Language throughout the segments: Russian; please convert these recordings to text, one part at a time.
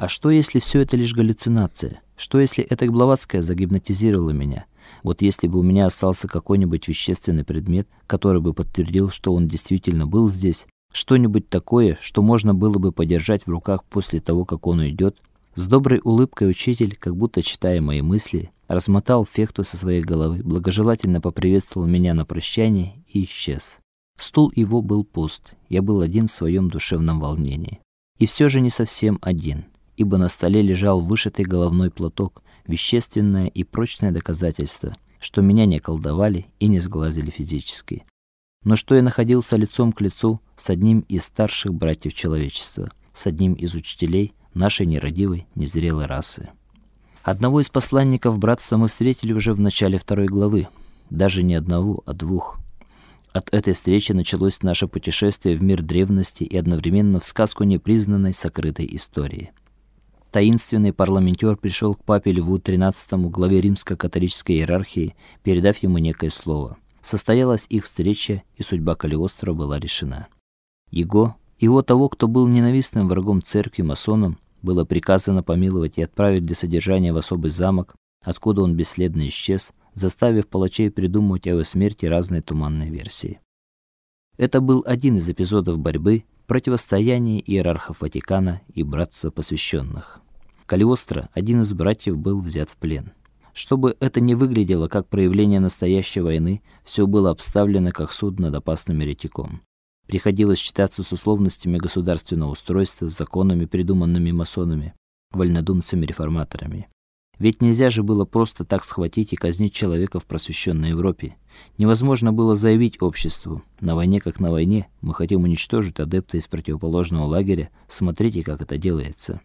А что если все это лишь галлюцинация? Что если эта Блаватская загипнотизировала меня? Вот если бы у меня остался какой-нибудь вещественный предмет, который бы подтвердил, что он действительно был здесь, что-нибудь такое, что можно было бы подержать в руках после того, как он уйдет, с доброй улыбкой учитель, как будто читая мои мысли, размотал фехту со своей головы, благожелательно поприветствовал меня на прощание и исчез. Стул его был пуст. Я был один в своем душевном волнении. И все же не совсем один ибо на столе лежал вышитый головной платок, вещественное и прочное доказательство, что меня не колдовали и не сглазили физически, но что я находился лицом к лицу с одним из старших братьев человечества, с одним из учителей нашей нерадивой, незрелой расы. Одного из посланников братства мы встретили уже в начале второй главы, даже не одного, а двух. От этой встречи началось наше путешествие в мир древности и одновременно в сказку непризнанной сокрытой истории таинственный парламентер пришел к папе Льву XIII, главе римско-католической иерархии, передав ему некое слово. Состоялась их встреча, и судьба Калиостро была решена. Его, его того, кто был ненавистным врагом церкви масоном, было приказано помиловать и отправить для содержания в особый замок, откуда он бесследно исчез, заставив палачей придумывать о его смерти разные туманные версии. Это был один из эпизодов борьбы, противостояние иерархов Ватикана и братства посвященных. Калиостро, один из братьев, был взят в плен. Чтобы это не выглядело как проявление настоящей войны, все было обставлено как суд над опасным еретиком. Приходилось считаться с условностями государственного устройства, с законами, придуманными масонами, вольнодумцами-реформаторами. Ведь нельзя же было просто так схватить и казнить человека в просвещенной Европе. Невозможно было заявить обществу: на войне как на войне, мы хотим уничтожить адепта из противоположного лагеря. Смотрите, как это делается.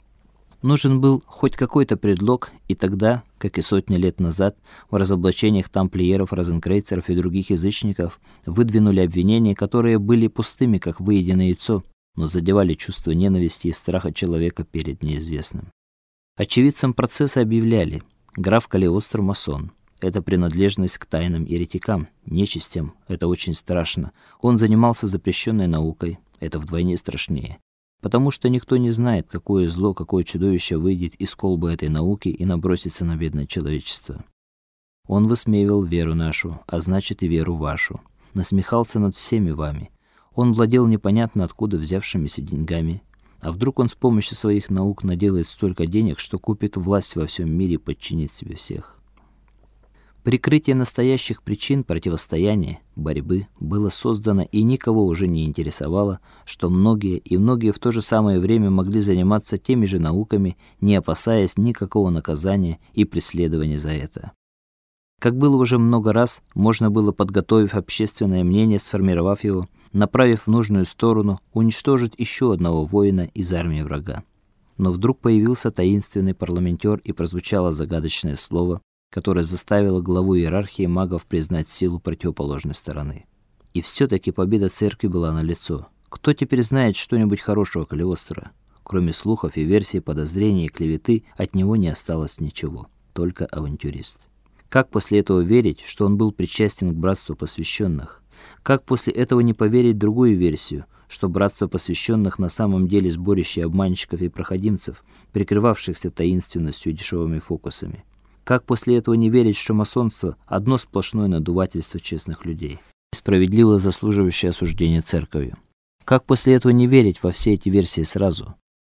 Нужен был хоть какой-то предлог, и тогда, как и сотни лет назад, в разоблачениях тамплиеров, розенкрейцеров и других язычников выдвинули обвинения, которые были пустыми, как выеденное яйцо, но задевали чувство ненависти и страха человека перед неизвестным. Очевидцам процесса объявляли: граф Калиостро масон. Это принадлежность к тайным еретикам, нечистям. Это очень страшно. Он занимался запрещенной наукой. Это вдвойне страшнее. Потому что никто не знает, какое зло, какое чудовище выйдет из колбы этой науки и набросится на бедное человечество. Он высмеивал веру нашу, а значит и веру вашу. Насмехался над всеми вами. Он владел непонятно откуда взявшимися деньгами, а вдруг он с помощью своих наук наделает столько денег, что купит власть во всем мире и подчинит себе всех? Прикрытие настоящих причин противостояния, борьбы было создано, и никого уже не интересовало, что многие и многие в то же самое время могли заниматься теми же науками, не опасаясь никакого наказания и преследования за это. Как было уже много раз, можно было, подготовив общественное мнение, сформировав его, направив в нужную сторону, уничтожить еще одного воина из армии врага. Но вдруг появился таинственный парламентер и прозвучало загадочное слово, которое заставило главу иерархии магов признать силу противоположной стороны. И все таки победа церкви была налицо. Кто теперь знает что-нибудь хорошего Калиостро? Кроме слухов и версий, подозрений и клеветы, от него не осталось ничего, только авантюрист. Как после этого верить, что он был причастен к братству посвященных? Как после этого не поверить другую версию, что братство посвященных на самом деле сборище обманщиков и проходимцев, прикрывавшихся таинственностью и дешевыми фокусами? Как после этого не верить, что масонство одно сплошное надувательство честных людей, справедливо заслуживающее осуждения церковью? Как после этого не верить во все эти версии сразу?